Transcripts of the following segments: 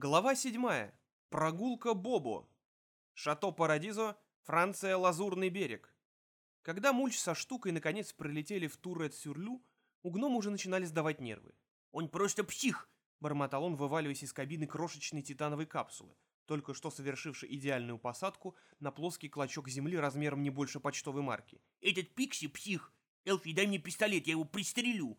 Глава 7. Прогулка Бобо. Шато Парадизо, Франция, Лазурный берег. Когда Мульч со штукой наконец прилетели в Туррет-Сюрлю, у гнома уже начинали сдавать нервы. «Он просто псих!» — бормотал он, вываливаясь из кабины крошечной титановой капсулы, только что совершившей идеальную посадку на плоский клочок земли размером не больше почтовой марки. «Этот Пикси псих! Элфи, дай мне пистолет, я его пристрелю!»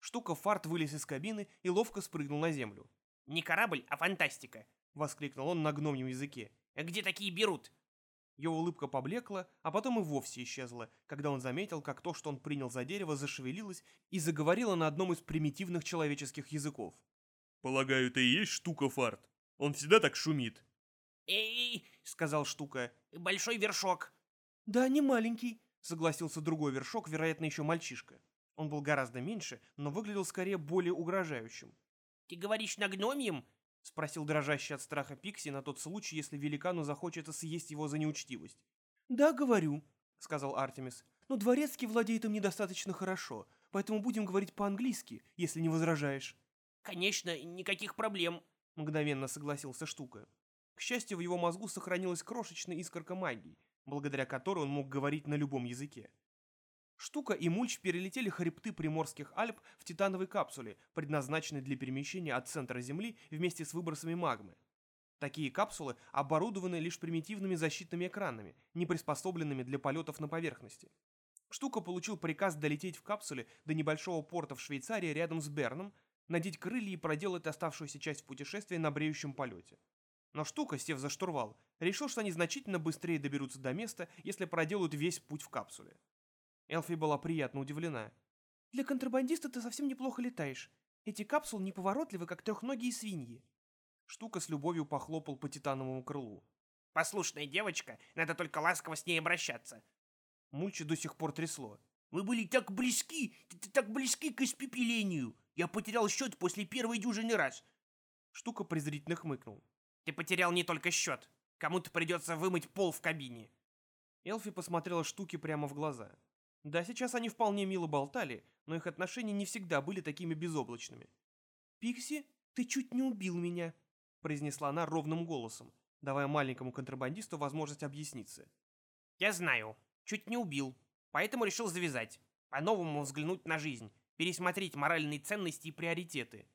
Штука Фарт вылез из кабины и ловко спрыгнул на землю. «Не корабль, а фантастика!» — воскликнул он на гномьем языке. «Где такие берут?» Его улыбка поблекла, а потом и вовсе исчезла, когда он заметил, как то, что он принял за дерево, зашевелилось и заговорило на одном из примитивных человеческих языков. «Полагаю, это и есть штука Фарт? Он всегда так шумит». «Эй!» — сказал штука. «Большой вершок!» «Да, не маленький», — согласился другой вершок, вероятно, еще мальчишка. Он был гораздо меньше, но выглядел скорее более угрожающим. «Ты говоришь на гномьем?» — спросил дрожащий от страха Пикси на тот случай, если великану захочется съесть его за неучтивость. «Да, говорю», — сказал Артемис. «Но дворецкий владеет им недостаточно хорошо, поэтому будем говорить по-английски, если не возражаешь». «Конечно, никаких проблем», — мгновенно согласился Штука. К счастью, в его мозгу сохранилась крошечная искорка магии, благодаря которой он мог говорить на любом языке. Штука и Мульч перелетели хребты Приморских Альп в титановой капсуле, предназначенной для перемещения от центра Земли вместе с выбросами магмы. Такие капсулы оборудованы лишь примитивными защитными экранами, не приспособленными для полетов на поверхности. Штука получил приказ долететь в капсуле до небольшого порта в Швейцарии рядом с Берном, надеть крылья и проделать оставшуюся часть путешествия на бреющем полете. Но Штука, сев за штурвал, решил, что они значительно быстрее доберутся до места, если проделают весь путь в капсуле. Элфи была приятно удивлена. «Для контрабандиста ты совсем неплохо летаешь. Эти капсулы неповоротливы, как трехногие свиньи». Штука с любовью похлопал по титановому крылу. «Послушная девочка, надо только ласково с ней обращаться». Мульча до сих пор трясло. «Вы были так близки, так близки к испепелению. Я потерял счет после первой дюжины раз». Штука презрительно хмыкнул. «Ты потерял не только счет. Кому-то придется вымыть пол в кабине». Элфи посмотрела Штуке прямо в глаза. Да, сейчас они вполне мило болтали, но их отношения не всегда были такими безоблачными. «Пикси, ты чуть не убил меня», — произнесла она ровным голосом, давая маленькому контрабандисту возможность объясниться. «Я знаю, чуть не убил, поэтому решил завязать, по-новому взглянуть на жизнь, пересмотреть моральные ценности и приоритеты».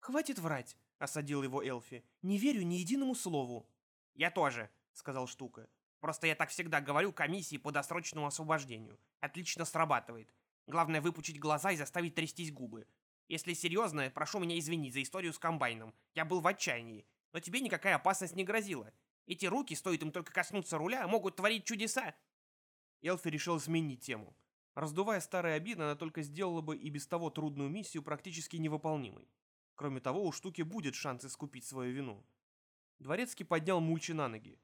«Хватит врать», — осадил его Элфи. «Не верю ни единому слову». «Я тоже», — сказал Штука. Просто я так всегда говорю комиссии по досрочному освобождению. Отлично срабатывает. Главное выпучить глаза и заставить трястись губы. Если серьезно, прошу меня извинить за историю с комбайном. Я был в отчаянии. Но тебе никакая опасность не грозила. Эти руки, стоит им только коснуться руля, могут творить чудеса. Элфи решил сменить тему. Раздувая старые обиды, она только сделала бы и без того трудную миссию практически невыполнимой. Кроме того, у штуки будет шанс искупить свою вину. Дворецкий поднял Мульчи на ноги.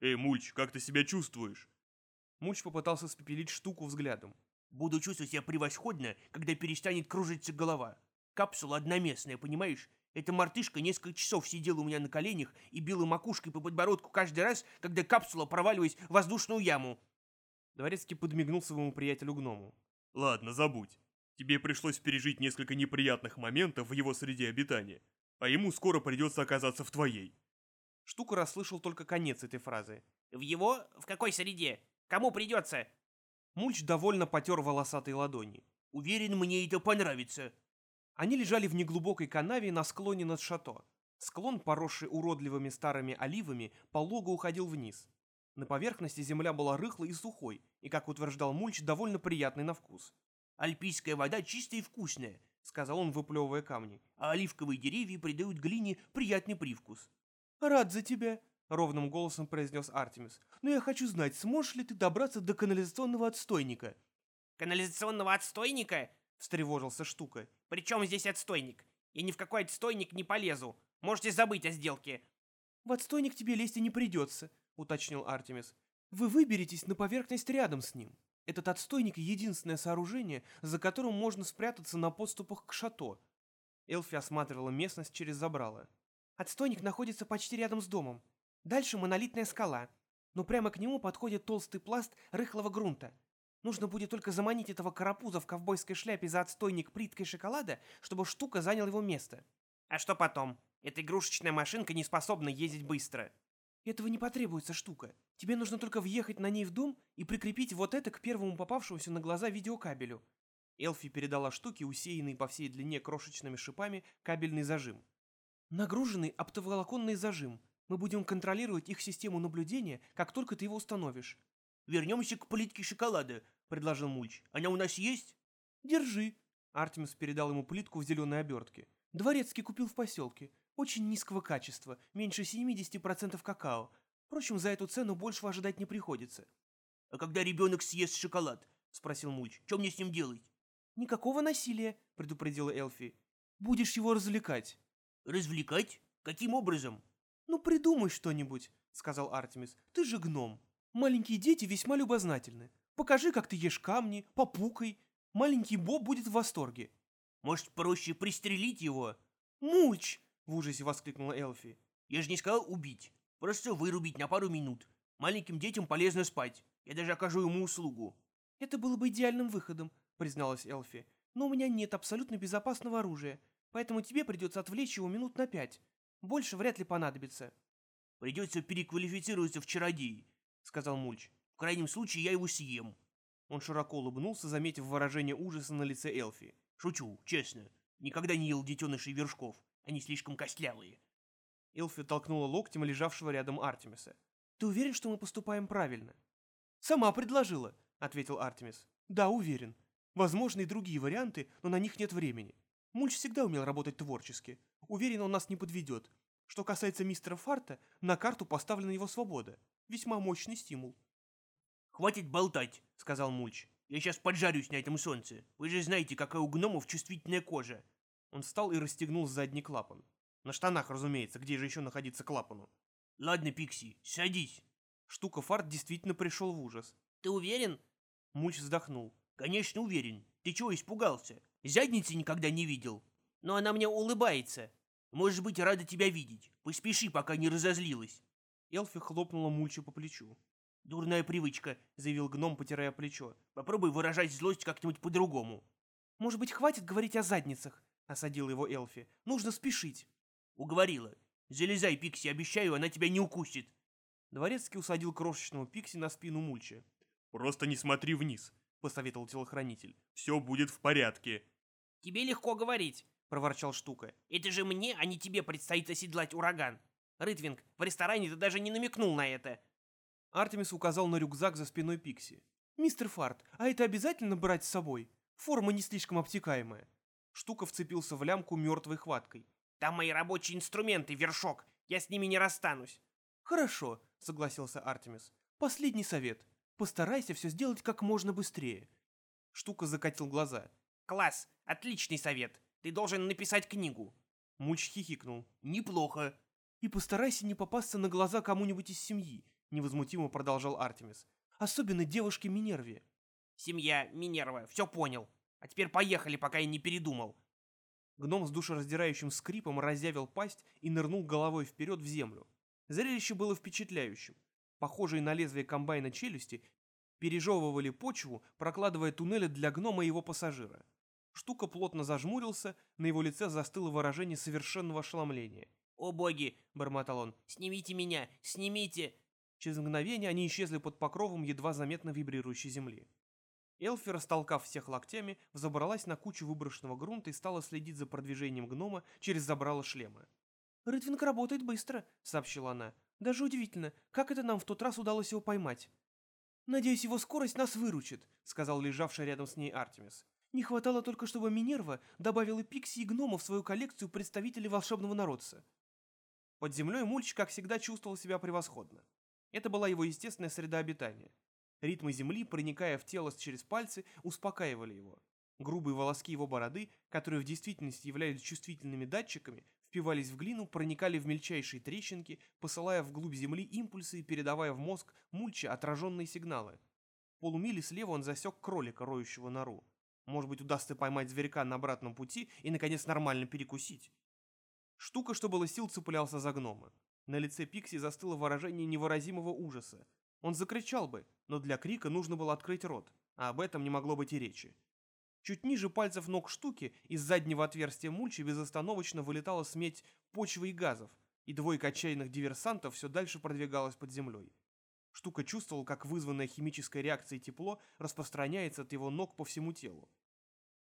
«Эй, Мульч, как ты себя чувствуешь?» Мульч попытался спепелить штуку взглядом. «Буду чувствовать себя превосходно, когда перестанет кружиться голова. Капсула одноместная, понимаешь? Эта мартышка несколько часов сидела у меня на коленях и била макушкой по подбородку каждый раз, когда капсула проваливалась в воздушную яму». Дворецкий подмигнул своему приятелю-гному. «Ладно, забудь. Тебе пришлось пережить несколько неприятных моментов в его среде обитания, а ему скоро придется оказаться в твоей. Штука расслышал только конец этой фразы. «В его? В какой среде? Кому придется?» Мульч довольно потер волосатые ладони. «Уверен, мне это понравится». Они лежали в неглубокой канаве на склоне над шато. Склон, поросший уродливыми старыми оливами, полого уходил вниз. На поверхности земля была рыхлой и сухой, и, как утверждал Мульч, довольно приятной на вкус. «Альпийская вода чистая и вкусная», — сказал он, выплевывая камни. «А оливковые деревья придают глине приятный привкус». «Рад за тебя», — ровным голосом произнес Артемис. «Но я хочу знать, сможешь ли ты добраться до канализационного отстойника?» «Канализационного отстойника?» — встревожился Штука. «При чем здесь отстойник? Я ни в какой отстойник не полезу. Можете забыть о сделке». «В отстойник тебе лезть и не придется», — уточнил Артемис. «Вы выберетесь на поверхность рядом с ним. Этот отстойник — единственное сооружение, за которым можно спрятаться на подступах к шато». Элфи осматривала местность через забрало. Отстойник находится почти рядом с домом. Дальше монолитная скала. Но прямо к нему подходит толстый пласт рыхлого грунта. Нужно будет только заманить этого карапуза в ковбойской шляпе за отстойник плиткой шоколада, чтобы штука занял его место. А что потом? Эта игрушечная машинка не способна ездить быстро. Этого не потребуется штука. Тебе нужно только въехать на ней в дом и прикрепить вот это к первому попавшемуся на глаза видеокабелю. Элфи передала штуке, усеянный по всей длине крошечными шипами, кабельный зажим. Нагруженный оптоволоконный зажим. Мы будем контролировать их систему наблюдения, как только ты его установишь. «Вернемся к плитке шоколада», — предложил Мульч. «Она у нас есть?» «Держи». Артемис передал ему плитку в зеленой обертке. Дворецкий купил в поселке. Очень низкого качества, меньше 70% какао. Впрочем, за эту цену большего ожидать не приходится. «А когда ребенок съест шоколад?» — спросил Мульч. «Что мне с ним делать?» «Никакого насилия», — предупредила Элфи. «Будешь его развлекать». «Развлекать? Каким образом?» «Ну, придумай что-нибудь», — сказал Артемис. «Ты же гном. Маленькие дети весьма любознательны. Покажи, как ты ешь камни, попукай. Маленький Боб будет в восторге». «Может, проще пристрелить его?» «Мульч!» — в ужасе воскликнула Элфи. «Я же не сказал убить. Просто вырубить на пару минут. Маленьким детям полезно спать. Я даже окажу ему услугу». «Это было бы идеальным выходом», — призналась Элфи. «Но у меня нет абсолютно безопасного оружия, поэтому тебе придется отвлечь его минут на пять. Больше вряд ли понадобится». «Придется переквалифицироваться в чародей», — сказал Мульч. «В крайнем случае я его съем». Он широко улыбнулся, заметив выражение ужаса на лице Элфи. «Шучу, честно. Никогда не ел детенышей вершков. Они слишком костлявые». Элфи толкнула локтем лежавшего рядом Артемиса. «Ты уверен, что мы поступаем правильно?» «Сама предложила», — ответил Артемис. «Да, уверен. Возможны и другие варианты, но на них нет времени. Мульч всегда умел работать творчески. Уверен, он нас не подведет. Что касается мистера Фарта, на карту поставлена его свобода. Весьма мощный стимул». «Хватит болтать», — сказал Мульч. «Я сейчас поджарюсь на этом солнце. Вы же знаете, какая у гномов чувствительная кожа». Он встал и расстегнул задний клапан. На штанах, разумеется, где же еще находиться клапану. «Ладно, Пикси, садись». Штука Фарт действительно пришел в ужас. «Ты уверен?» Мульч вздохнул. «Конечно уверен. Ты чего испугался? Задницы никогда не видел. Но она мне улыбается. Может быть, рада тебя видеть. Поспеши, пока не разозлилась». Элфи хлопнула Мульча по плечу. «Дурная привычка», — заявил гном, потирая плечо. «Попробуй выражать злость как-нибудь по-другому». «Может быть, хватит говорить о задницах?» — осадил его Элфи. «Нужно спешить». «Уговорила. Залезай, Пикси, обещаю, она тебя не укусит». Дворецкий усадил крошечного Пикси на спину Мульча. «Просто не смотри вниз», — посоветовал телохранитель. «Все будет в порядке». «Тебе легко говорить», — проворчал Штука. «Это же мне, а не тебе предстоит оседлать ураган. Рытвинг, в ресторане ты даже не намекнул на это». Артемис указал на рюкзак за спиной Пикси. «Мистер Фарт, а это обязательно брать с собой? Форма не слишком обтекаемая». Штука вцепился в лямку мертвой хваткой. «Там мои рабочие инструменты, вершок. Я с ними не расстанусь». «Хорошо», — согласился Артемис. «Последний совет. Постарайся все сделать как можно быстрее». Штука закатил глаза. «Класс, отличный совет. Ты должен написать книгу». Мульч хихикнул. «Неплохо». «И постарайся не попасться на глаза кому-нибудь из семьи», — невозмутимо продолжал Артемис. «Особенно девушке Минерве». «Семья, Минерва, все понял. А теперь поехали, пока я не передумал». Гном с душераздирающим скрипом разъявил пасть и нырнул головой вперед в землю. Зрелище было впечатляющим. Похожие на лезвие комбайна челюсти пережевывали почву, прокладывая туннели для гнома и его пассажира. Штука плотно зажмурился, на его лице застыло выражение совершенного ошеломления. «О боги!» — бормотал он. «Снимите меня! Снимите!» Через мгновение они исчезли под покровом едва заметно вибрирующей земли. Элфи, растолкав всех локтями, взобралась на кучу выброшенного грунта и стала следить за продвижением гнома через забрало шлема. «Рытвинг работает быстро», — сообщила она. «Даже удивительно, как это нам в тот раз удалось его поймать». «Надеюсь, его скорость нас выручит», — сказал лежавший рядом с ней Артемис. «Не хватало только, чтобы Минерва добавила Пикси и гнома в свою коллекцию представителей волшебного народца». Под землей Мульч, как всегда, чувствовал себя превосходно. Это была его естественная среда обитания. Ритмы земли, проникая в тело через пальцы, успокаивали его. Грубые волоски его бороды, которые в действительности являлись чувствительными датчиками, впивались в глину, проникали в мельчайшие трещинки, посылая вглубь земли импульсы и передавая в мозг мульча отраженные сигналы. В полумиле слева он засек кролика, роющего нору. Может быть, удастся поймать зверька на обратном пути и, наконец, нормально перекусить. Штука, что было сил, цеплялся за гнома. На лице Пикси застыло выражение невыразимого ужаса. Он закричал бы, но для крика нужно было открыть рот, а об этом не могло быть и речи. Чуть ниже пальцев ног штуки из заднего отверстия мульчи безостановочно вылетала сметь почвы и газов, и двойка отчаянных диверсантов все дальше продвигалась под землей. Штука чувствовал, как вызванная химической реакцией тепло распространяется от его ног по всему телу.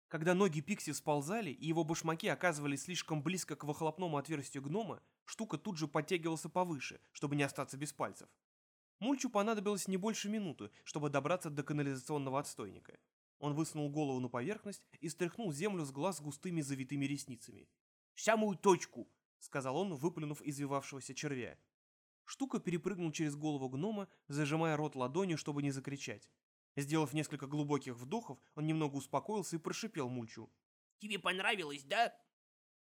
Когда ноги Пикси сползали, и его башмаки оказывались слишком близко к выхлопному отверстию гнома, штука тут же подтягивался повыше, чтобы не остаться без пальцев. Мульчу понадобилось не больше минуты, чтобы добраться до канализационного отстойника. Он высунул голову на поверхность и стряхнул землю с глаз густыми завитыми ресницами. «В самую точку!» — сказал он, выплюнув извивавшегося червя. Штука перепрыгнул через голову гнома, зажимая рот ладонью, чтобы не закричать. Сделав несколько глубоких вдохов, он немного успокоился и прошипел Мульчу. «Тебе понравилось, да?»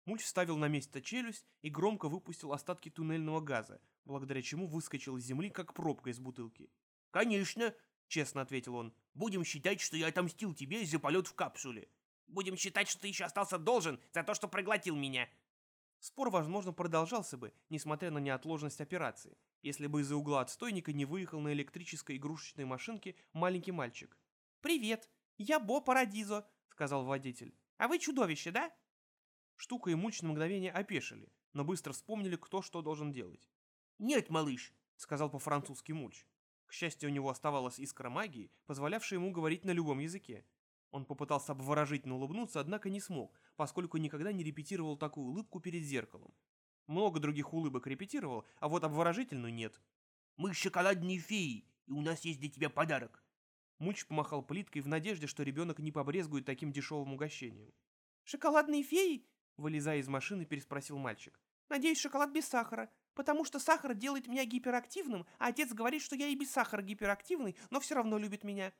Мульч вставил на место челюсть и громко выпустил остатки туннельного газа, благодаря чему выскочил из земли, как пробка из бутылки. «Конечно!» — честно ответил он. «Будем считать, что я отомстил тебе за полет в капсуле. Будем считать, что ты еще остался должен за то, что проглотил меня». Спор, возможно, продолжался бы, несмотря на неотложность операции, если бы из-за угла отстойника не выехал на электрической игрушечной машинке маленький мальчик. «Привет, я Бо Парадизо», — сказал водитель. «А вы чудовище, да?» Штука и Мульч на мгновение опешили, но быстро вспомнили, кто что должен делать. «Нет, малыш», — сказал по-французски Мульч. К счастью, у него оставалась искра магии, позволявшая ему говорить на любом языке. Он попытался обворожительно улыбнуться, однако не смог, поскольку никогда не репетировал такую улыбку перед зеркалом. Много других улыбок репетировал, а вот обворожительную нет. «Мы шоколадные феи, и у нас есть для тебя подарок». Мульч помахал плиткой в надежде, что ребенок не побрезгует таким дешевым угощением. «Шоколадные феи?» Вылезая из машины, переспросил мальчик. «Надеюсь, шоколад без сахара, потому что сахар делает меня гиперактивным, а отец говорит, что я и без сахара гиперактивный, но все равно любит меня».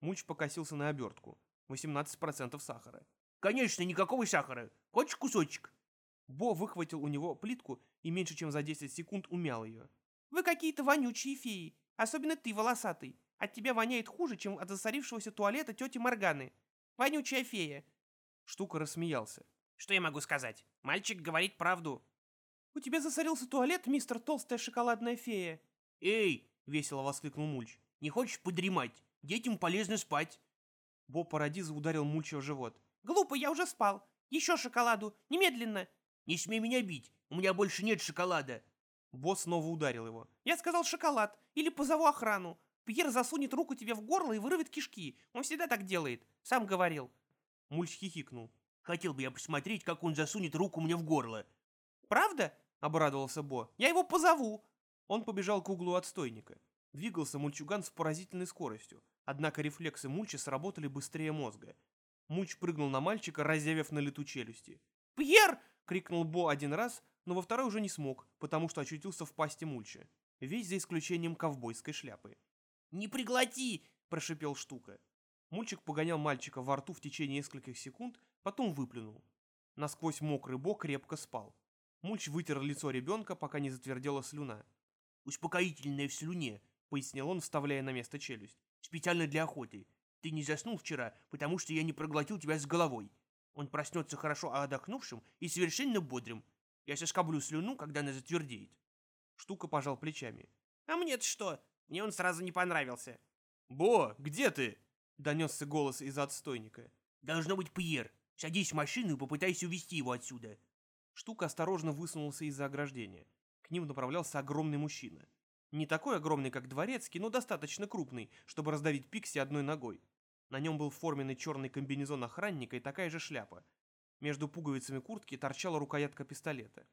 Мульч покосился на обертку. 18% сахара. «Конечно, никакого сахара. Хочешь кусочек?» Бо выхватил у него плитку и меньше чем за 10 секунд умял ее. «Вы какие-то вонючие феи. Особенно ты, волосатый. От тебя воняет хуже, чем от засорившегося туалета тети Морганы. Вонючая фея». Штука рассмеялся. Что я могу сказать? Мальчик говорит правду. «У тебя засорился туалет, мистер Толстая шоколадная фея?» «Эй!» — весело воскликнул Мульч. «Не хочешь подремать? Детям полезно спать». Боб Парадиза ударил Мульча в живот. «Глупо, я уже спал. Еще шоколаду. Немедленно!» «Не смей меня бить. У меня больше нет шоколада». Босс снова ударил его. «Я сказал шоколад. Или позову охрану. Пьер засунет руку тебе в горло и вырвет кишки. Он всегда так делает. Сам говорил». Мульч хихикнул. Хотел бы я посмотреть, как он засунет руку мне в горло. «Правда?» — обрадовался Бо. «Я его позову!» Он побежал к углу отстойника. Двигался мульчуган с поразительной скоростью, однако рефлексы Мульча сработали быстрее мозга. Мульч прыгнул на мальчика, разъявив на лету челюсти. «Пьер!» — крикнул Бо один раз, но во второй уже не смог, потому что очутился в пасти Мульча. Весь за исключением ковбойской шляпы. «Не приглоти!» — прошипел Штука. Мульчик погонял мальчика во рту в течение нескольких секунд, потом выплюнул. Насквозь мокрый бок крепко спал. Мульч вытер лицо ребенка, пока не затвердела слюна. «Успокоительное в слюне», — пояснил он, вставляя на место челюсть. «Специально для охоты. Ты не заснул вчера, потому что я не проглотил тебя с головой. Он проснется хорошо отдохнувшим и совершенно бодрым. Я соскоблю слюну, когда она затвердеет». Штука пожал плечами. «А мне-то что? Мне он сразу не понравился». «Бо, где ты?» — донесся голос из отстойника. «Должно быть Пьер. Садись в машину и попытайся увезти его отсюда». Штука осторожно высунулся из-за ограждения. К ним направлялся огромный мужчина. Не такой огромный, как дворецкий, но достаточно крупный, чтобы раздавить Пикси одной ногой. На нем был форменный черный комбинезон охранника и такая же шляпа. Между пуговицами куртки торчала рукоятка пистолета.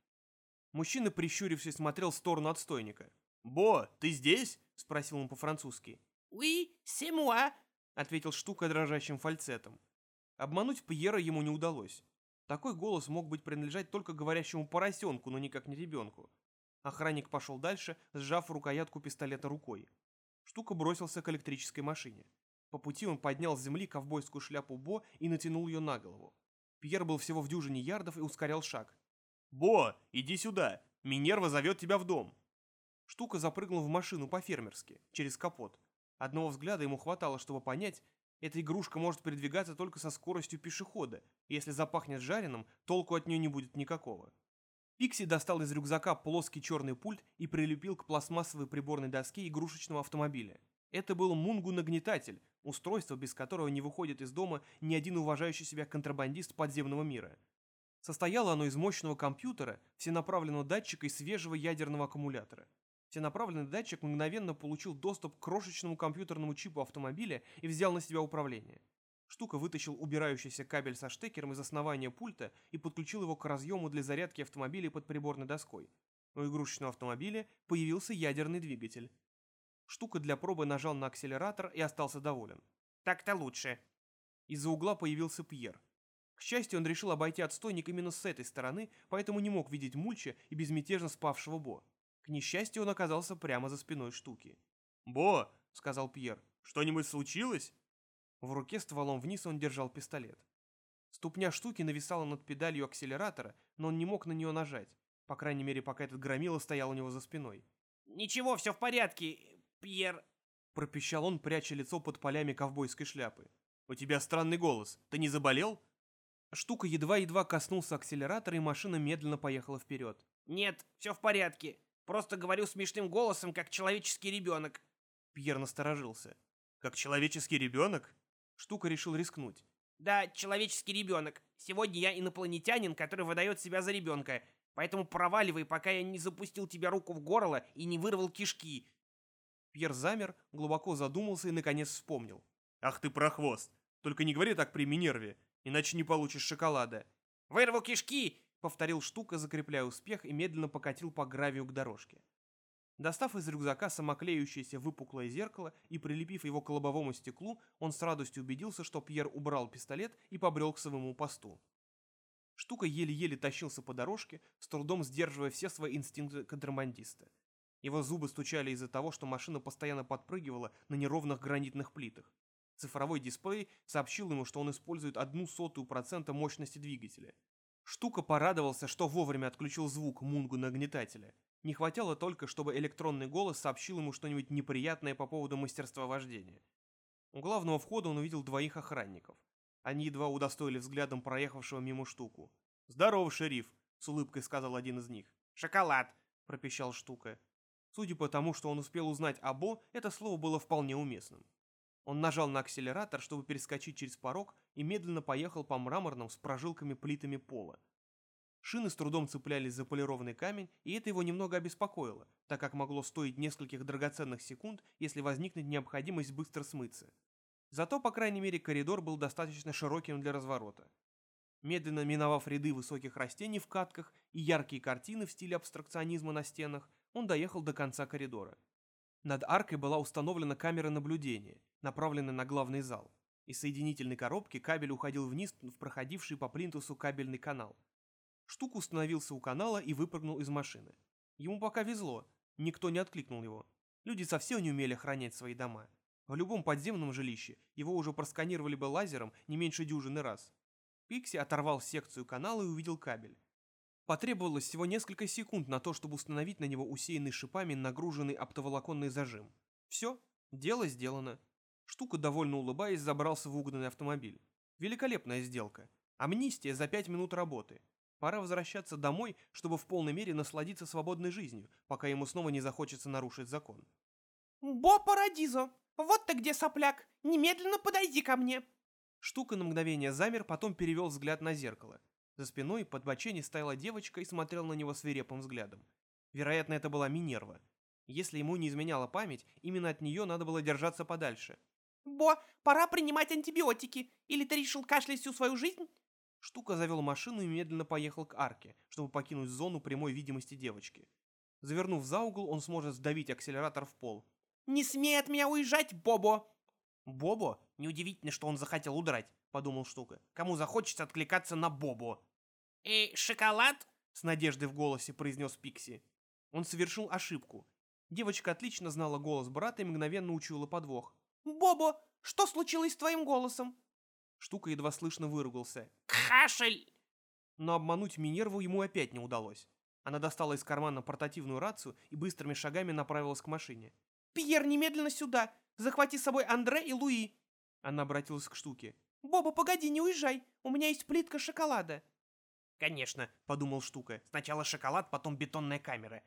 Мужчина, прищурившись, смотрел в сторону отстойника. «Бо, ты здесь?» — спросил он по-французски. «Oui, c'est moi», — ответил Штука дрожащим фальцетом. Обмануть Пьера ему не удалось. Такой голос мог быть принадлежать только говорящему поросенку, но никак не ребенку. Охранник пошел дальше, сжав рукоятку пистолета рукой. Штука бросился к электрической машине. По пути он поднял с земли ковбойскую шляпу Бо и натянул ее на голову. Пьер был всего в дюжине ярдов и ускорял шаг. «Бо, иди сюда! Минерва зовет тебя в дом!» Штука запрыгнул в машину по-фермерски, через капот. Одного взгляда ему хватало, чтобы понять, эта игрушка может передвигаться только со скоростью пешехода, и если запахнет жареным, толку от нее не будет никакого. Пикси достал из рюкзака плоский черный пульт и прилепил к пластмассовой приборной доске игрушечного автомобиля. Это был мунгу-нагнетатель, устройство, без которого не выходит из дома ни один уважающий себя контрабандист подземного мира. Состояло оно из мощного компьютера, всенаправленного датчика и свежего ядерного аккумулятора. Всенаправленный датчик мгновенно получил доступ к крошечному компьютерному чипу автомобиля и взял на себя управление. Штука вытащил убирающийся кабель со штекером из основания пульта и подключил его к разъему для зарядки автомобиля под приборной доской. У игрушечного автомобиля появился ядерный двигатель. Штука для пробы нажал на акселератор и остался доволен. Так-то лучше. Из-за угла появился Пьер. К счастью, он решил обойти отстойник именно с этой стороны, поэтому не мог видеть Мульча и безмятежно спавшего Бо. К несчастью, он оказался прямо за спиной штуки. «Бо!» — сказал Пьер. «Что-нибудь случилось?» В руке стволом вниз он держал пистолет. Ступня штуки нависала над педалью акселератора, но он не мог на нее нажать, по крайней мере, пока этот громила стоял у него за спиной. «Ничего, все в порядке, Пьер», — пропищал он, пряча лицо под полями ковбойской шляпы. «У тебя странный голос. Ты не заболел?» Штука едва-едва коснулся акселератора, и машина медленно поехала вперед. «Нет, все в порядке. Просто говорю смешным голосом, как человеческий ребенок». Пьер насторожился. «Как человеческий ребенок?» Штука решил рискнуть. «Да, человеческий ребенок. Сегодня я инопланетянин, который выдает себя за ребенка. Поэтому проваливай, пока я не запустил тебе руку в горло и не вырвал кишки». Пьер замер, глубоко задумался и наконец вспомнил. «Ах ты прохвост! Только не говори так при Минерве иначе не получишь шоколада. «Вырву кишки!» — повторил штука, закрепляя успех, и медленно покатил по гравию к дорожке. Достав из рюкзака самоклеющееся выпуклое зеркало и прилепив его к лобовому стеклу, он с радостью убедился, что Пьер убрал пистолет и побрел к своему посту. Штука еле-еле тащился по дорожке, с трудом сдерживая все свои инстинкты контрабандиста. Его зубы стучали из-за того, что машина постоянно подпрыгивала на неровных гранитных плитах. Цифровой дисплей сообщил ему, что он использует одну сотую процента мощности двигателя. Штука порадовался, что вовремя отключил звук мунгу нагнетателя. Не хватало только, чтобы электронный голос сообщил ему что-нибудь неприятное по поводу мастерства вождения. У главного входа он увидел двоих охранников. Они едва удостоили взглядом проехавшего мимо штуку. «Здорово, шериф!» — с улыбкой сказал один из них. «Шоколад!» — пропищал штука. Судя по тому, что он успел узнать обо, это слово было вполне уместным. Он нажал на акселератор, чтобы перескочить через порог, и медленно поехал по мраморным с прожилками плитами пола. Шины с трудом цеплялись за полированный камень, и это его немного обеспокоило, так как могло стоить нескольких драгоценных секунд, если возникнет необходимость быстро смыться. Зато, по крайней мере, коридор был достаточно широким для разворота. Медленно миновав ряды высоких растений в катках и яркие картины в стиле абстракционизма на стенах, он доехал до конца коридора. Над аркой была установлена камера наблюдения, направленная на главный зал. Из соединительной коробки кабель уходил вниз в проходивший по плинтусу кабельный канал. Штук установился у канала и выпрыгнул из машины. Ему пока везло, никто не откликнул его. Люди совсем не умели охранять свои дома. В любом подземном жилище его уже просканировали бы лазером не меньше дюжины раз. Пикси оторвал секцию канала и увидел кабель. Потребовалось всего несколько секунд на то, чтобы установить на него усеянный шипами нагруженный оптоволоконный зажим. Все, дело сделано. Штука, довольно улыбаясь, забрался в угнанный автомобиль. Великолепная сделка. Амнистия за пять минут работы. Пора возвращаться домой, чтобы в полной мере насладиться свободной жизнью, пока ему снова не захочется нарушить закон. «Бо Парадизо! Вот ты где, сопляк! Немедленно подойди ко мне!» Штука на мгновение замер, потом перевел взгляд на зеркало. За спиной под бочени стояла девочка и смотрела на него свирепым взглядом. Вероятно, это была Минерва. Если ему не изменяла память, именно от нее надо было держаться подальше. «Бо, пора принимать антибиотики. Или ты решил кашлять всю свою жизнь?» Штука завел машину и медленно поехал к арке, чтобы покинуть зону прямой видимости девочки. Завернув за угол, он сможет сдавить акселератор в пол. «Не смей от меня уезжать, Бобо!» «Бобо? Неудивительно, что он захотел удрать подумал Штука. Кому захочется откликаться на Бобо? «Эй, шоколад?» — с надеждой в голосе произнес Пикси. Он совершил ошибку. Девочка отлично знала голос брата и мгновенно учуяла подвох. «Бобо, что случилось с твоим голосом?» Штука едва слышно выругался. «Кашель!» Но обмануть Минерву ему опять не удалось. Она достала из кармана портативную рацию и быстрыми шагами направилась к машине. «Пьер, немедленно сюда! Захвати с собой Андре и Луи!» Она обратилась к Штуке. «Боба, погоди, не уезжай! У меня есть плитка шоколада!» «Конечно», — подумал Штука. «Сначала шоколад, потом бетонная камера».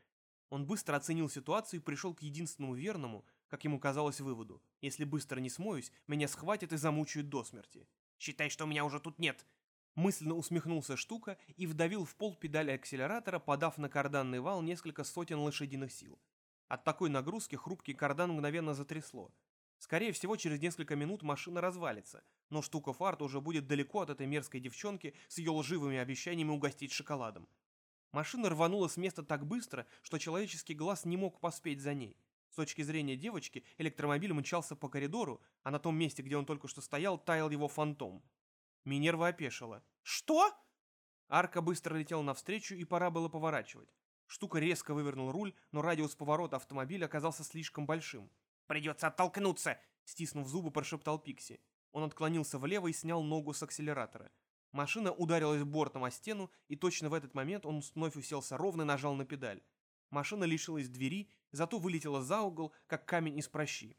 Он быстро оценил ситуацию и пришел к единственному верному, как ему казалось, выводу. Если быстро не смоюсь, меня схватят и замучают до смерти. Считай, что меня уже тут нет. Мысленно усмехнулся штука и вдавил в пол педаль акселератора, подав на карданный вал несколько сотен лошадиных сил. От такой нагрузки хрупкий кардан мгновенно затрясло. Скорее всего, через несколько минут машина развалится, но штука фарт уже будет далеко от этой мерзкой девчонки с ее лживыми обещаниями угостить шоколадом. Машина рванула с места так быстро, что человеческий глаз не мог поспеть за ней. С точки зрения девочки, электромобиль мчался по коридору, а на том месте, где он только что стоял, таял его фантом. Минерва опешила. «Что?» Арка быстро летела навстречу, и пора было поворачивать. Штука резко вывернул руль, но радиус поворота автомобиля оказался слишком большим. «Придется оттолкнуться!» Стиснув зубы, прошептал Пикси. Он отклонился влево и снял ногу с акселератора. Машина ударилась бортом о стену, и точно в этот момент он вновь уселся ровно и нажал на педаль. Машина лишилась двери, зато вылетела за угол, как камень из прощи.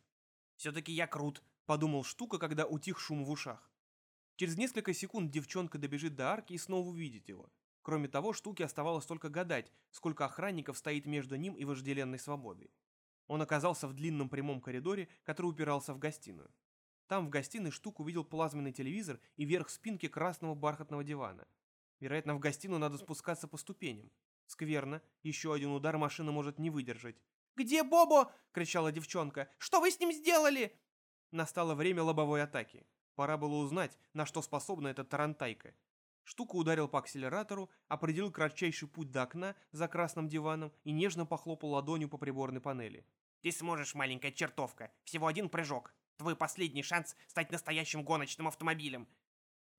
«Все-таки я крут», — подумал Штука, когда утих шум в ушах. Через несколько секунд девчонка добежит до арки и снова увидит его. Кроме того, Штуке оставалось только гадать, сколько охранников стоит между ним и вожделенной свободой. Он оказался в длинном прямом коридоре, который упирался в гостиную. Там в гостиной Штук увидел плазменный телевизор и верх спинки красного бархатного дивана. Вероятно, в гостиную надо спускаться по ступеням. Скверно, еще один удар машина может не выдержать. «Где Бобо?» — кричала девчонка. «Что вы с ним сделали?» Настало время лобовой атаки. Пора было узнать, на что способна эта тарантайка. Штука ударил по акселератору, определил кратчайший путь до окна за красным диваном и нежно похлопал ладонью по приборной панели. «Ты сможешь, маленькая чертовка. Всего один прыжок. Твой последний шанс стать настоящим гоночным автомобилем».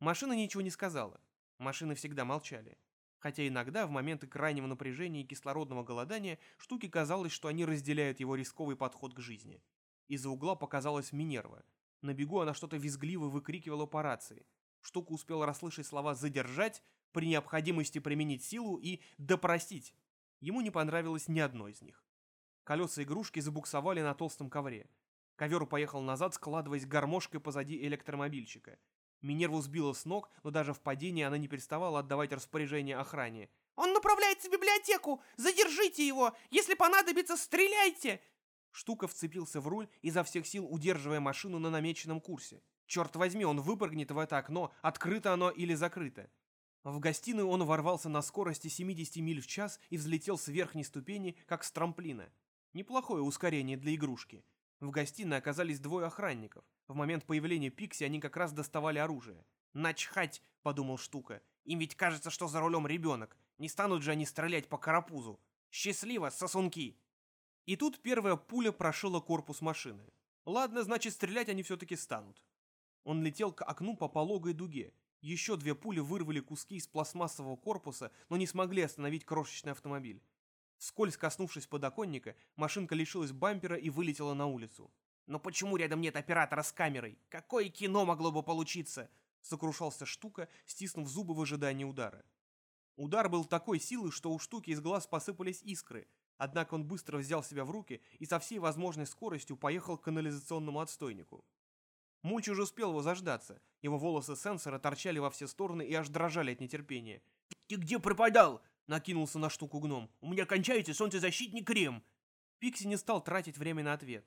Машина ничего не сказала. Машины всегда молчали. Хотя иногда, в моменты крайнего напряжения и кислородного голодания, штуке казалось, что они разделяют его рисковый подход к жизни. Из-за угла показалась Минерва. На бегу она что-то визгливо выкрикивала по рации. Штука успела расслышать слова «задержать», при необходимости применить силу и «допросить». Ему не понравилось ни одно из них. Колеса игрушки забуксовали на толстом ковре. Ковер поехал назад, складываясь гармошкой позади электромобильчика. Минерву сбила с ног, но даже в падении она не переставала отдавать распоряжение охране. «Он направляется в библиотеку! Задержите его! Если понадобится, стреляйте!» Штука вцепился в руль, изо всех сил удерживая машину на намеченном курсе. Черт возьми, он выпрыгнет в это окно, открыто оно или закрыто. В гостиную он ворвался на скорости 70 миль в час и взлетел с верхней ступени, как с трамплина. Неплохое ускорение для игрушки. В гостиной оказались двое охранников. В момент появления Пикси они как раз доставали оружие. «Начхать!» — подумал Штука. «Им ведь кажется, что за рулем ребенок. Не станут же они стрелять по карапузу. Счастливо, сосунки!» И тут первая пуля прошила корпус машины. Ладно, значит, стрелять они все-таки станут. Он летел к окну по пологой дуге. Еще две пули вырвали куски из пластмассового корпуса, но не смогли остановить крошечный автомобиль. Вскользь коснувшись подоконника, машинка лишилась бампера и вылетела на улицу. «Но почему рядом нет оператора с камерой? Какое кино могло бы получиться?» Сокрушался Штука, стиснув зубы в ожидании удара. Удар был такой силы, что у Штуки из глаз посыпались искры, однако он быстро взял себя в руки и со всей возможной скоростью поехал к канализационному отстойнику. Мульч уже успел его заждаться, его волосы сенсора торчали во все стороны и аж дрожали от нетерпения. «Ты где пропадал?» Накинулся на штуку гном. «У меня кончается солнцезащитный крем!» Пикси не стал тратить время на ответ.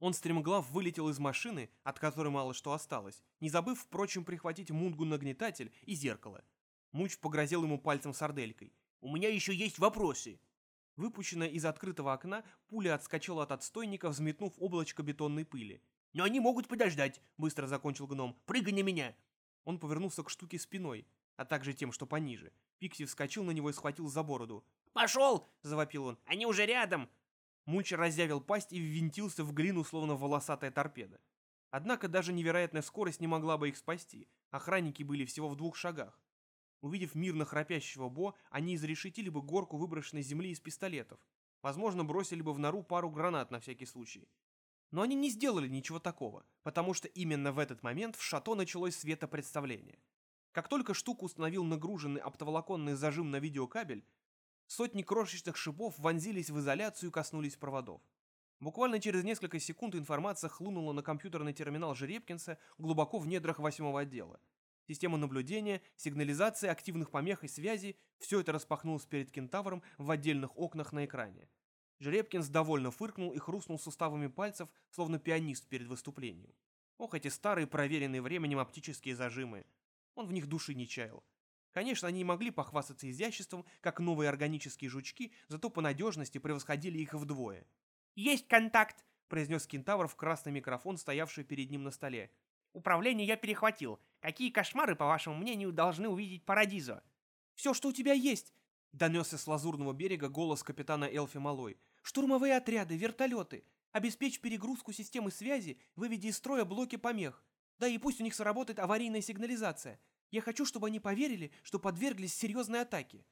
Он стремглав вылетел из машины, от которой мало что осталось, не забыв, впрочем, прихватить мунгу-нагнетатель и зеркало. Муч погрозил ему пальцем сарделькой. «У меня еще есть вопросы!» Выпущенная из открытого окна, пуля отскочила от отстойника, взметнув облачко бетонной пыли. «Но они могут подождать», — быстро закончил гном. «Прыгай на меня!» Он повернулся к штуке спиной, а также тем, что пониже. Пикси вскочил на него и схватил за бороду. «Пошел!» – завопил он. «Они уже рядом!» Мульчер разъявил пасть и ввинтился в глину, словно волосатая торпеда. Однако даже невероятная скорость не могла бы их спасти. Охранники были всего в двух шагах. Увидев мирно храпящего Бо, они изрешетили бы горку выброшенной земли из пистолетов. Возможно, бросили бы в нору пару гранат на всякий случай. Но они не сделали ничего такого, потому что именно в этот момент в шато началось светопредставление. Как только штука установил нагруженный оптоволоконный зажим на видеокабель, сотни крошечных шипов вонзились в изоляцию и коснулись проводов. Буквально через несколько секунд информация хлынула на компьютерный терминал Жеребкинса глубоко в недрах восьмого отдела. Система наблюдения, сигнализация, активных помех и связи – все это распахнулось перед кентавром в отдельных окнах на экране. Жеребкинс довольно фыркнул и хрустнул суставами пальцев, словно пианист перед выступлением. Ох, эти старые проверенные временем оптические зажимы. Он в них души не чаял. Конечно, они не могли похвастаться изяществом, как новые органические жучки, зато по надежности превосходили их вдвое. «Есть контакт!» — произнес кентавр в красный микрофон, стоявший перед ним на столе. «Управление я перехватил. Какие кошмары, по вашему мнению, должны увидеть Парадизо?» «Все, что у тебя есть!» — донесся с лазурного берега голос капитана Элфи Малой. «Штурмовые отряды, вертолеты. Обеспечь перегрузку системы связи, выведи из строя блоки помех. Да и пусть у них сработает аварийная сигнализация. Я хочу, чтобы они поверили, что подверглись серьезной атаке».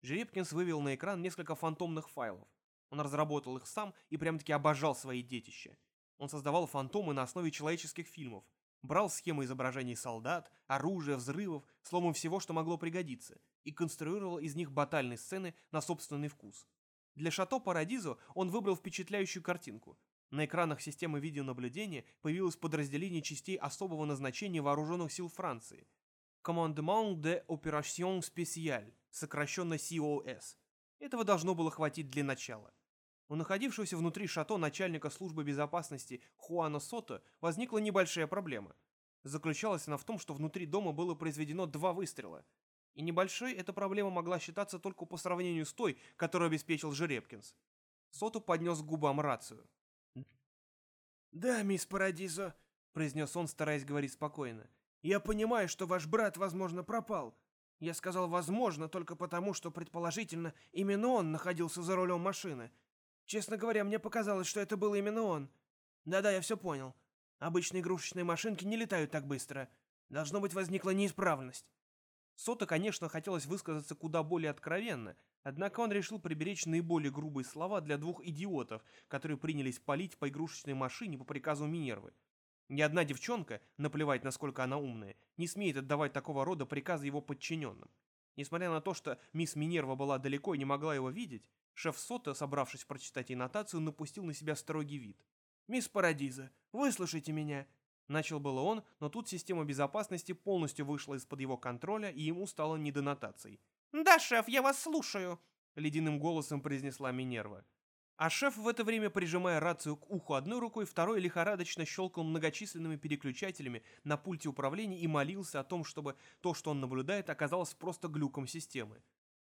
Жеребкинс вывел на экран несколько фантомных файлов. Он разработал их сам и прям-таки обожал свои детища. Он создавал фантомы на основе человеческих фильмов, брал схемы изображений солдат, оружия, взрывов, словом всего, что могло пригодиться, и конструировал из них батальные сцены на собственный вкус. Для Шато Парадизо он выбрал впечатляющую картинку. На экранах системы видеонаблюдения появилось подразделение частей особого назначения вооруженных сил Франции – Commandement de Opération Spéciale, сокращенно COS. Этого должно было хватить для начала. У находившегося внутри шато начальника службы безопасности Хуана Сото возникла небольшая проблема. Заключалась она в том, что внутри дома было произведено два выстрела. И небольшой эта проблема могла считаться только по сравнению с той, которую обеспечил Жеребкинс. Сото поднес к губам рацию. «Да, мисс Парадизо», — произнес он, стараясь говорить спокойно. Я понимаю, что ваш брат, возможно, пропал. Я сказал «возможно» только потому, что, предположительно, именно он находился за рулем машины. Честно говоря, мне показалось, что это был именно он. Да-да, я все понял. Обычные игрушечные машинки не летают так быстро. Должно быть, возникла неисправность. Сота, конечно, хотелось высказаться куда более откровенно, однако он решил приберечь наиболее грубые слова для двух идиотов, которые принялись палить по игрушечной машине по приказу Минервы. Ни одна девчонка, наплевать насколько она умная, не смеет отдавать такого рода приказы его подчиненным. Несмотря на то, что мисс Минерва была далеко и не могла его видеть, шеф Сота, собравшись прочитать ей нотацию, напустил на себя строгий вид. «Мисс Парадиза, выслушайте меня!» Начал было он, но тут система безопасности полностью вышла из-под его контроля, и ему стало не до нотаций. «Да, шеф, я вас слушаю!» — ледяным голосом произнесла Минерва. А шеф в это время, прижимая рацию к уху одной рукой, второй лихорадочно щелкал многочисленными переключателями на пульте управления и молился о том, чтобы то, что он наблюдает, оказалось просто глюком системы.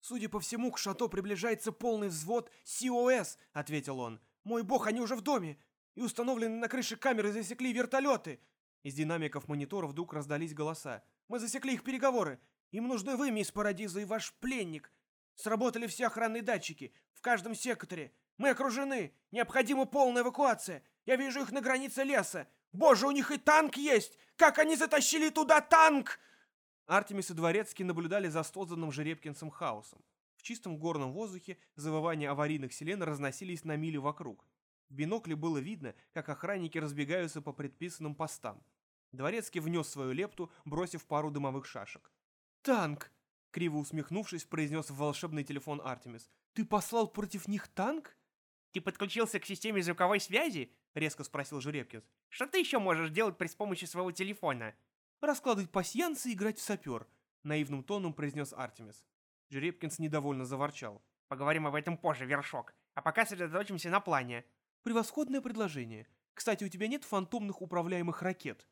«Судя по всему, к шато приближается полный взвод COS», — ответил он. «Мой бог, они уже в доме! И установлены на крыше камеры засекли вертолеты!» Из динамиков монитора вдруг раздались голоса. «Мы засекли их переговоры! Им нужны вы, мисс Парадиза, и ваш пленник! Сработали все охранные датчики в каждом секторе!» Мы окружены! Необходима полная эвакуация! Я вижу их на границе леса! Боже, у них и танк есть! Как они затащили туда танк!» Артемис и Дворецкий наблюдали за созданным Жеребкинцем хаосом. В чистом горном воздухе завывания аварийных сирен разносились на мили вокруг. В бинокле было видно, как охранники разбегаются по предписанным постам. Дворецкий внес свою лепту, бросив пару дымовых шашек. «Танк!» — криво усмехнувшись, произнес в волшебный телефон Артемис. «Ты послал против них танк?» «Ты подключился к системе звуковой связи?» — резко спросил Жеребкинс. «Что ты еще можешь делать при помощи своего телефона?» «Раскладывать пасьянцы и играть в сапер», — наивным тоном произнес Артемис. Жеребкинс недовольно заворчал. «Поговорим об этом позже, Вершок. А пока сосредоточимся на плане». «Превосходное предложение. Кстати, у тебя нет фантомных управляемых ракет?»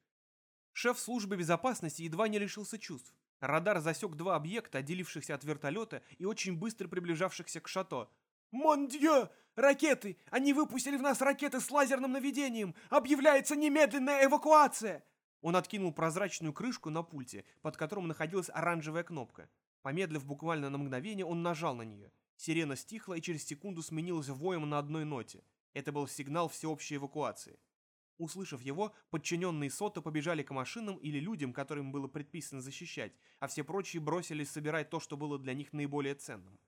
Шеф службы безопасности едва не лишился чувств. Радар засек два объекта, отделившихся от вертолета и очень быстро приближавшихся к шато. «Мондье! Ракеты! Они выпустили в нас ракеты с лазерным наведением! Объявляется немедленная эвакуация!» Он откинул прозрачную крышку на пульте, под которым находилась оранжевая кнопка. Помедлив буквально на мгновение, он нажал на нее. Сирена стихла и через секунду сменилась воем на одной ноте. Это был сигнал всеобщей эвакуации. Услышав его, подчиненные Сота побежали к машинам или людям, которым было предписано защищать, а все прочие бросились собирать то, что было для них наиболее ценным.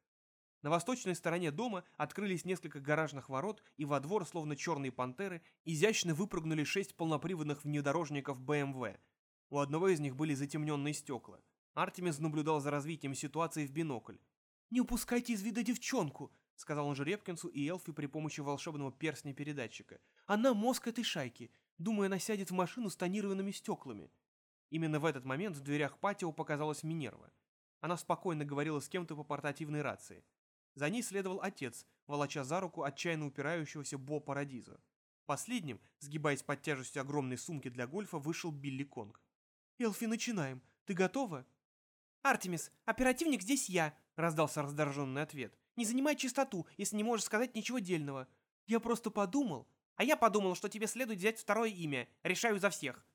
На восточной стороне дома открылись несколько гаражных ворот, и во двор, словно черные пантеры, изящно выпрыгнули шесть полноприводных внедорожников BMW. У одного из них были затемненные стекла. Артемис наблюдал за развитием ситуации в бинокль. «Не упускайте из вида девчонку», — сказал он Жеребкинсу и Элфи при помощи волшебного перстня-передатчика. «Она мозг этой шайки. Думаю, она сядет в машину с тонированными стеклами». Именно в этот момент в дверях патио показалась Минерва. Она спокойно говорила с кем-то по портативной рации. За ней следовал отец, волоча за руку отчаянно упирающегося Бо Парадизо. Последним, сгибаясь под тяжестью огромной сумки для гольфа, вышел Билли Конг. «Элфи, начинаем. Ты готова?» «Артемис, оперативник здесь я», — раздался раздраженный ответ. «Не занимай чистоту, если не можешь сказать ничего дельного. Я просто подумал». «А я подумал, что тебе следует взять второе имя. Решаю за всех».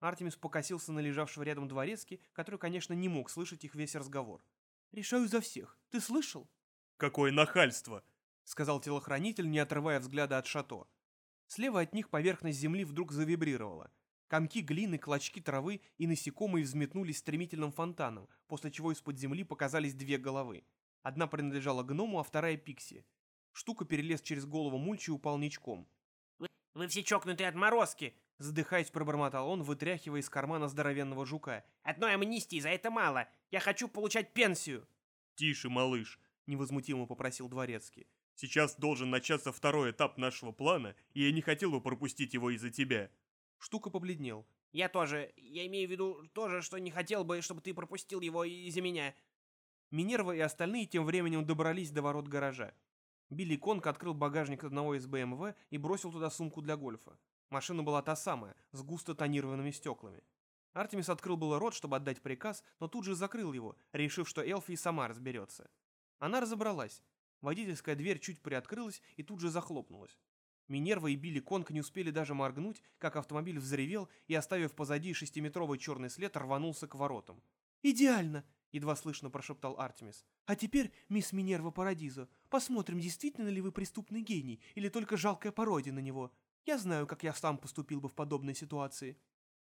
Артемис покосился на лежавшего рядом дворецки, который, конечно, не мог слышать их весь разговор. «Решаю за всех. Ты слышал?» «Какое нахальство!» — сказал телохранитель, не отрывая взгляда от шато. Слева от них поверхность земли вдруг завибрировала. Комки глины, клочки травы и насекомые взметнулись стремительным фонтаном, после чего из-под земли показались две головы. Одна принадлежала гному, а вторая пикси. Штука перелез через голову Мульчи и упал ничком. «Вы, вы все чокнутые отморозки!» Задыхаясь, пробормотал он, вытряхивая из кармана здоровенного жука. «Одной амнистии за это мало! Я хочу получать пенсию!» «Тише, малыш!» — невозмутимо попросил дворецкий. Сейчас должен начаться второй этап нашего плана, и я не хотел бы пропустить его из-за тебя». Штука побледнел. «Я тоже. Я имею в виду тоже, что не хотел бы, чтобы ты пропустил его из-за меня». Минерва и остальные тем временем добрались до ворот гаража. Билли Конг открыл багажник одного из БМВ и бросил туда сумку для гольфа. Машина была та самая, с густо тонированными стеклами. Артемис открыл было рот, чтобы отдать приказ, но тут же закрыл его, решив, что Элфи сама разберется. Она разобралась. Водительская дверь чуть приоткрылась и тут же захлопнулась. Минерва и Билли Конг не успели даже моргнуть, как автомобиль взревел и, оставив позади шестиметровый черный след, рванулся к воротам. «Идеально!» — едва слышно прошептал Артемис. «А теперь, мисс Минерва Парадизо, посмотрим, действительно ли вы преступный гений или только жалкая пародия на него. Я знаю, как я сам поступил бы в подобной ситуации».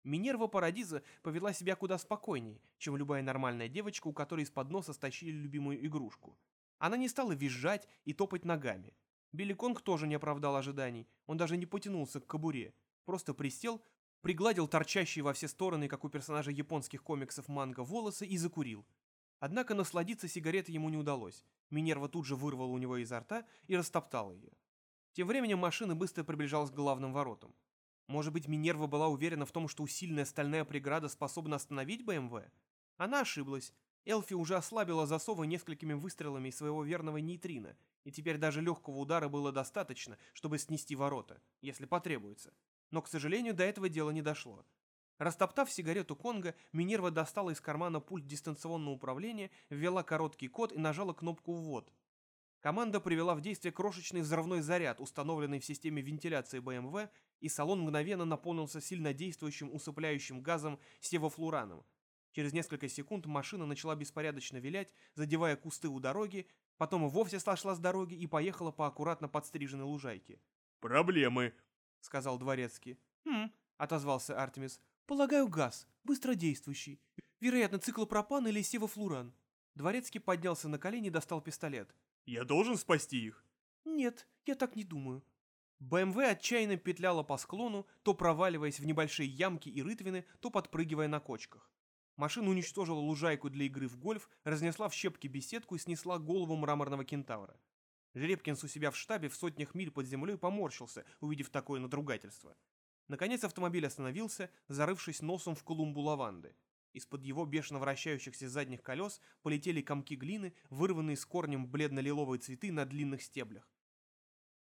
Минерва Парадиза повела себя куда спокойнее, чем любая нормальная девочка, у которой из-под носа стащили любимую игрушку. Она не стала визжать и топать ногами. Билли Конг тоже не оправдал ожиданий, он даже не потянулся к кобуре, просто присел, пригладил торчащие во все стороны, как у персонажа японских комиксов манго, волосы и закурил. Однако насладиться сигаретой ему не удалось. Минерва тут же вырвала у него изо рта и растоптала ее. Тем временем машина быстро приближалась к главным воротам. Может быть, Минерва была уверена в том, что усиленная стальная преграда способна остановить БМВ? Она ошиблась. Элфи уже ослабила засовы несколькими выстрелами из своего верного нейтрина, и теперь даже легкого удара было достаточно, чтобы снести ворота, если потребуется. Но, к сожалению, до этого дела не дошло. Растоптав сигарету Конга, Минерва достала из кармана пульт дистанционного управления, ввела короткий код и нажала кнопку «Ввод». Команда привела в действие крошечный взрывной заряд, установленный в системе вентиляции БМВ, и салон мгновенно наполнился сильнодействующим усыпляющим газом севофлураном, Через несколько секунд машина начала беспорядочно вилять, задевая кусты у дороги, потом и вовсе сошла с дороги и поехала по аккуратно подстриженной лужайке. «Проблемы», — сказал дворецкий. «Хм», — отозвался Артемис. «Полагаю, газ, быстродействующий. Вероятно, циклопропан или севофлуран». Дворецкий поднялся на колени и достал пистолет. «Я должен спасти их?» «Нет, я так не думаю». БМВ отчаянно петляла по склону, то проваливаясь в небольшие ямки и рытвины, то подпрыгивая на кочках. Машина уничтожила лужайку для игры в гольф, разнесла в щепки беседку и снесла голову мраморного кентавра. Жеребкинс у себя в штабе в сотнях миль под землей поморщился, увидев такое надругательство. Наконец автомобиль остановился, зарывшись носом в клумбу лаванды. Из-под его бешено вращающихся задних колес полетели комки глины, вырванные с корнем бледно-лиловые цветы на длинных стеблях.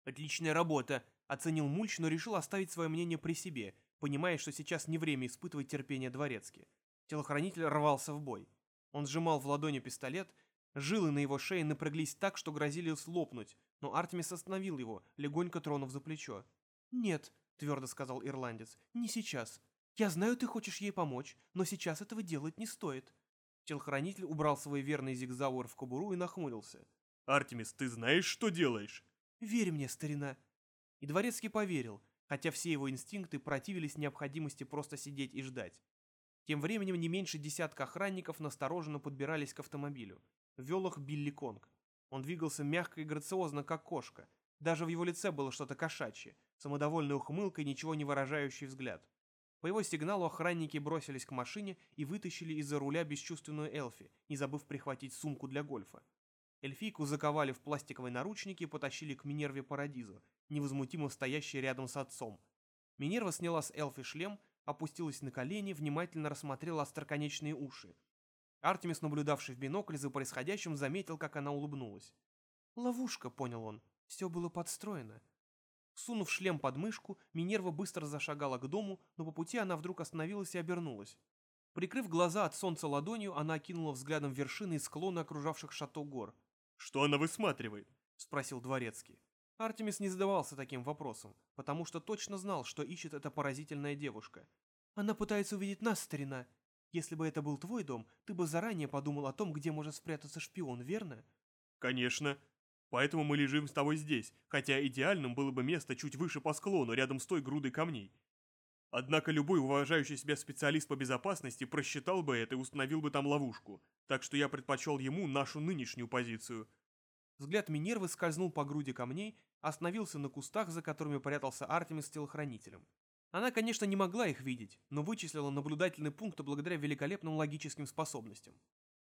«Отличная работа!» — оценил Мульч, но решил оставить свое мнение при себе, понимая, что сейчас не время испытывать терпение дворецки. Телохранитель рвался в бой. Он сжимал в ладони пистолет, жилы на его шее напряглись так, что грозили слопнуть, но Артемис остановил его, легонько тронув за плечо. «Нет», — твердо сказал ирландец, — «не сейчас. Я знаю, ты хочешь ей помочь, но сейчас этого делать не стоит». Телохранитель убрал свой верный зигзауэр в кобуру и нахмурился. «Артемис, ты знаешь, что делаешь?» «Верь мне, старина». И Дворецкий поверил, хотя все его инстинкты противились необходимости просто сидеть и ждать. Тем временем не меньше десятка охранников настороженно подбирались к автомобилю. Вел их Билли Конг. Он двигался мягко и грациозно, как кошка. Даже в его лице было что-то кошачье, самодовольная ухмылка и ничего не выражающий взгляд. По его сигналу охранники бросились к машине и вытащили из-за руля бесчувственную Элфи, не забыв прихватить сумку для гольфа. Эльфийку заковали в пластиковые наручники и потащили к Минерве Парадизу, невозмутимо стоящей рядом с отцом. Минерва сняла с Элфи шлем, опустилась на колени, внимательно рассмотрела остроконечные уши. Артемис, наблюдавший в бинокль за происходящим, заметил, как она улыбнулась. Ловушка, понял он. Все было подстроено. Сунув шлем под мышку, Минерва быстро зашагала к дому, но по пути она вдруг остановилась и обернулась. Прикрыв глаза от солнца ладонью, она окинула взглядом вершины и склоны окружавших шато гор. «Что она высматривает?» — спросил Дворецкий. Артемис не задавался таким вопросом, потому что точно знал, что ищет эта поразительная девушка. «Она пытается увидеть нас, старина. Если бы это был твой дом, ты бы заранее подумал о том, где может спрятаться шпион, верно?» «Конечно. Поэтому мы лежим с тобой здесь, хотя идеальным было бы место чуть выше по склону, рядом с той грудой камней. Однако любой уважающий себя специалист по безопасности просчитал бы это и установил бы там ловушку, так что я предпочел ему нашу нынешнюю позицию». Взгляд Минервы скользнул по груди камней, остановился на кустах, за которыми прятался Артемис с телохранителем. Она, конечно, не могла их видеть, но вычислила наблюдательный пункт благодаря великолепным логическим способностям.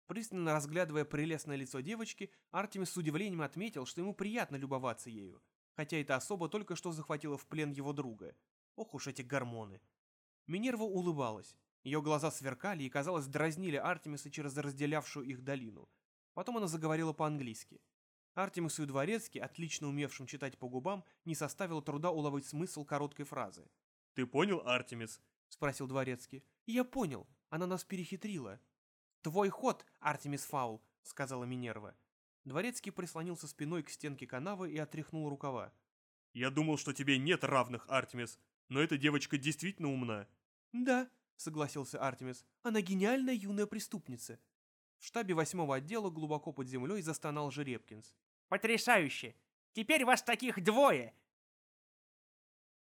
Пристально разглядывая прелестное лицо девочки, Артемис с удивлением отметил, что ему приятно любоваться ею, хотя эта особа только что захватила в плен его друга. Ох уж эти гормоны. Минерва улыбалась. Ее глаза сверкали и, казалось, дразнили Артемиса через разделявшую их долину. Потом она заговорила по-английски. Артемису и Дворецкий, отлично умевшим читать по губам, не составило труда уловить смысл короткой фразы. «Ты понял, Артемис?» — спросил Дворецкий. «Я понял. Она нас перехитрила». «Твой ход, Артемис Фаул», — сказала Минерва. Дворецкий прислонился спиной к стенке канавы и отряхнул рукава. «Я думал, что тебе нет равных, Артемис, но эта девочка действительно умна». «Да», — согласился Артемис, — «она гениальная юная преступница». В штабе восьмого отдела глубоко под землей застонал Жеребкинс. «Потрясающе! Теперь вас таких двое,